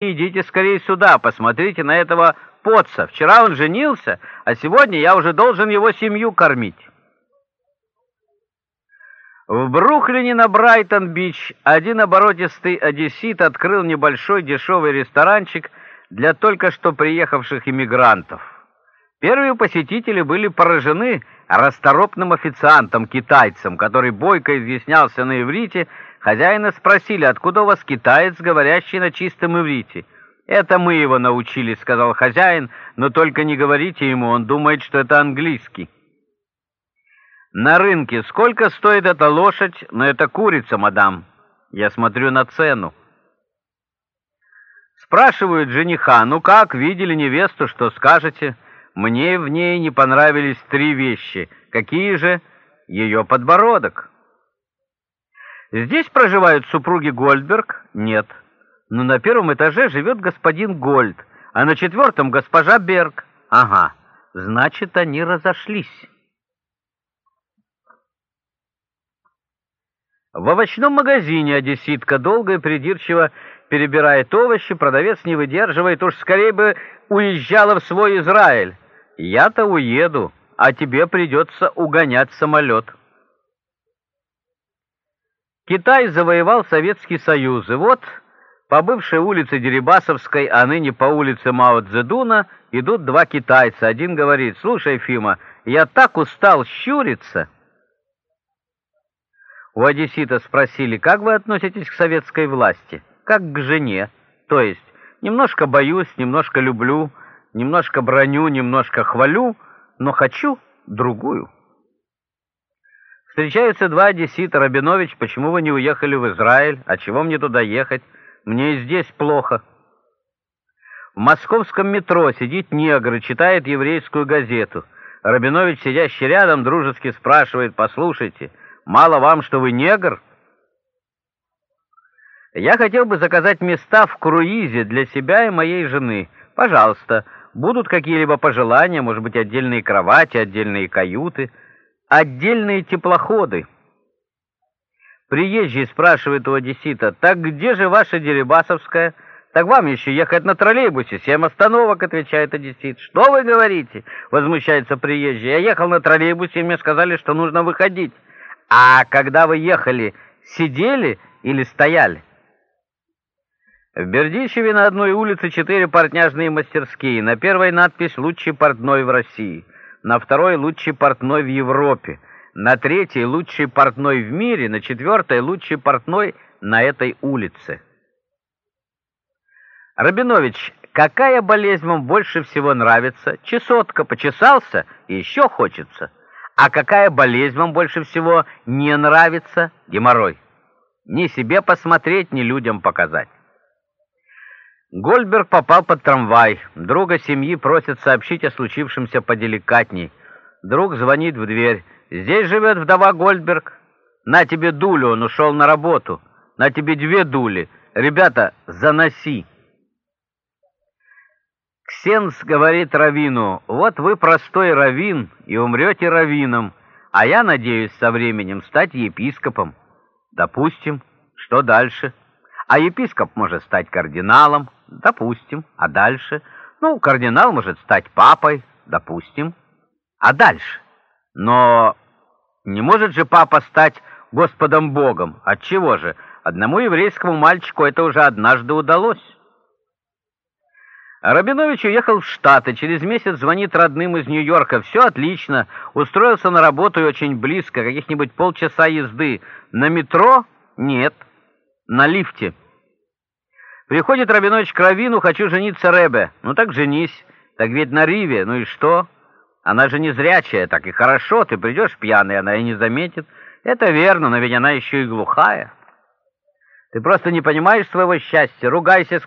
идите скорее сюда, посмотрите на этого Потца. Вчера он женился, а сегодня я уже должен его семью кормить». В Бруклине на Брайтон-Бич один оборотистый одессит открыл небольшой дешевый ресторанчик для только что приехавших иммигрантов. Первые посетители были поражены расторопным официантом-китайцем, который бойко изъяснялся на иврите. Хозяина спросили, откуда у вас китаец, говорящий на чистом иврите. «Это мы его научили», — сказал хозяин, — «но только не говорите ему, он думает, что это английский». На рынке сколько стоит эта лошадь? Но это курица, мадам. Я смотрю на цену. Спрашивают жениха, ну как, видели невесту, что скажете? Мне в ней не понравились три вещи. Какие же? Ее подбородок. Здесь проживают супруги Гольдберг? Нет. Но на первом этаже живет господин Гольд, а на четвертом госпожа Берг. Ага, значит, они разошлись. В овощном магазине одесситка долго и придирчиво перебирает овощи, продавец не выдерживает, уж скорее бы уезжала в свой Израиль. Я-то уеду, а тебе придется угонять самолет. Китай завоевал Советский Союз, и вот по бывшей улице Дерибасовской, а ныне по улице Мао Цзэдуна, идут два китайца. Один говорит, «Слушай, Фима, я так устал щуриться». У одессита спросили, как вы относитесь к советской власти? Как к жене. То есть, немножко боюсь, немножко люблю, немножко броню, немножко хвалю, но хочу другую. Встречаются два одессита. Рабинович, почему вы не уехали в Израиль? А чего мне туда ехать? Мне и здесь плохо. В московском метро сидит негр и читает еврейскую газету. Рабинович, сидящий рядом, дружески спрашивает, «Послушайте, Мало вам, что вы негр? Я хотел бы заказать места в круизе для себя и моей жены. Пожалуйста, будут какие-либо пожелания, может быть, отдельные кровати, отдельные каюты, отдельные теплоходы. Приезжий спрашивает у одессита, «Так где же ваша Дерибасовская?» «Так вам еще ехать на троллейбусе, семь остановок», — отвечает одессит. «Что вы говорите?» — возмущается приезжий. «Я ехал на троллейбусе, и мне сказали, что нужно выходить». А когда вы ехали, сидели или стояли? В Бердичеве на одной улице четыре портняжные мастерские. На первой надпись «Лучший портной в России», на второй «Лучший портной в Европе», на третьей «Лучший портной в мире», на четвертой «Лучший портной на этой улице». Рабинович, какая болезнь вам больше всего нравится? Чесотка, почесался и еще хочется. А какая болезнь вам больше всего не нравится? Геморрой. Ни себе посмотреть, ни людям показать. Гольберг попал под трамвай. Друга семьи просит сообщить о случившемся поделикатней. Друг звонит в дверь. «Здесь живет вдова Гольберг. На тебе дулю, он ушел на работу. На тебе две дули. Ребята, заноси». Ксенс говорит Равину, «Вот вы простой равин и умрете равином, а я надеюсь со временем стать епископом». Допустим, что дальше? А епископ может стать кардиналом, допустим, а дальше? Ну, кардинал может стать папой, допустим, а дальше? Но не может же папа стать Господом Богом. Отчего же? Одному еврейскому мальчику это уже однажды удалось. Рабинович уехал в Штаты, через месяц звонит родным из Нью-Йорка. Все отлично, устроился на работу и очень близко, каких-нибудь полчаса езды. На метро? Нет. На лифте. Приходит Рабинович к Равину, хочу жениться Ребе. Ну так женись. Так ведь на Риве, ну и что? Она же не зрячая, так и хорошо, ты придешь пьяный, она и не заметит. Это верно, но ведь она еще и глухая. Ты просто не понимаешь своего счастья, ругайся сколько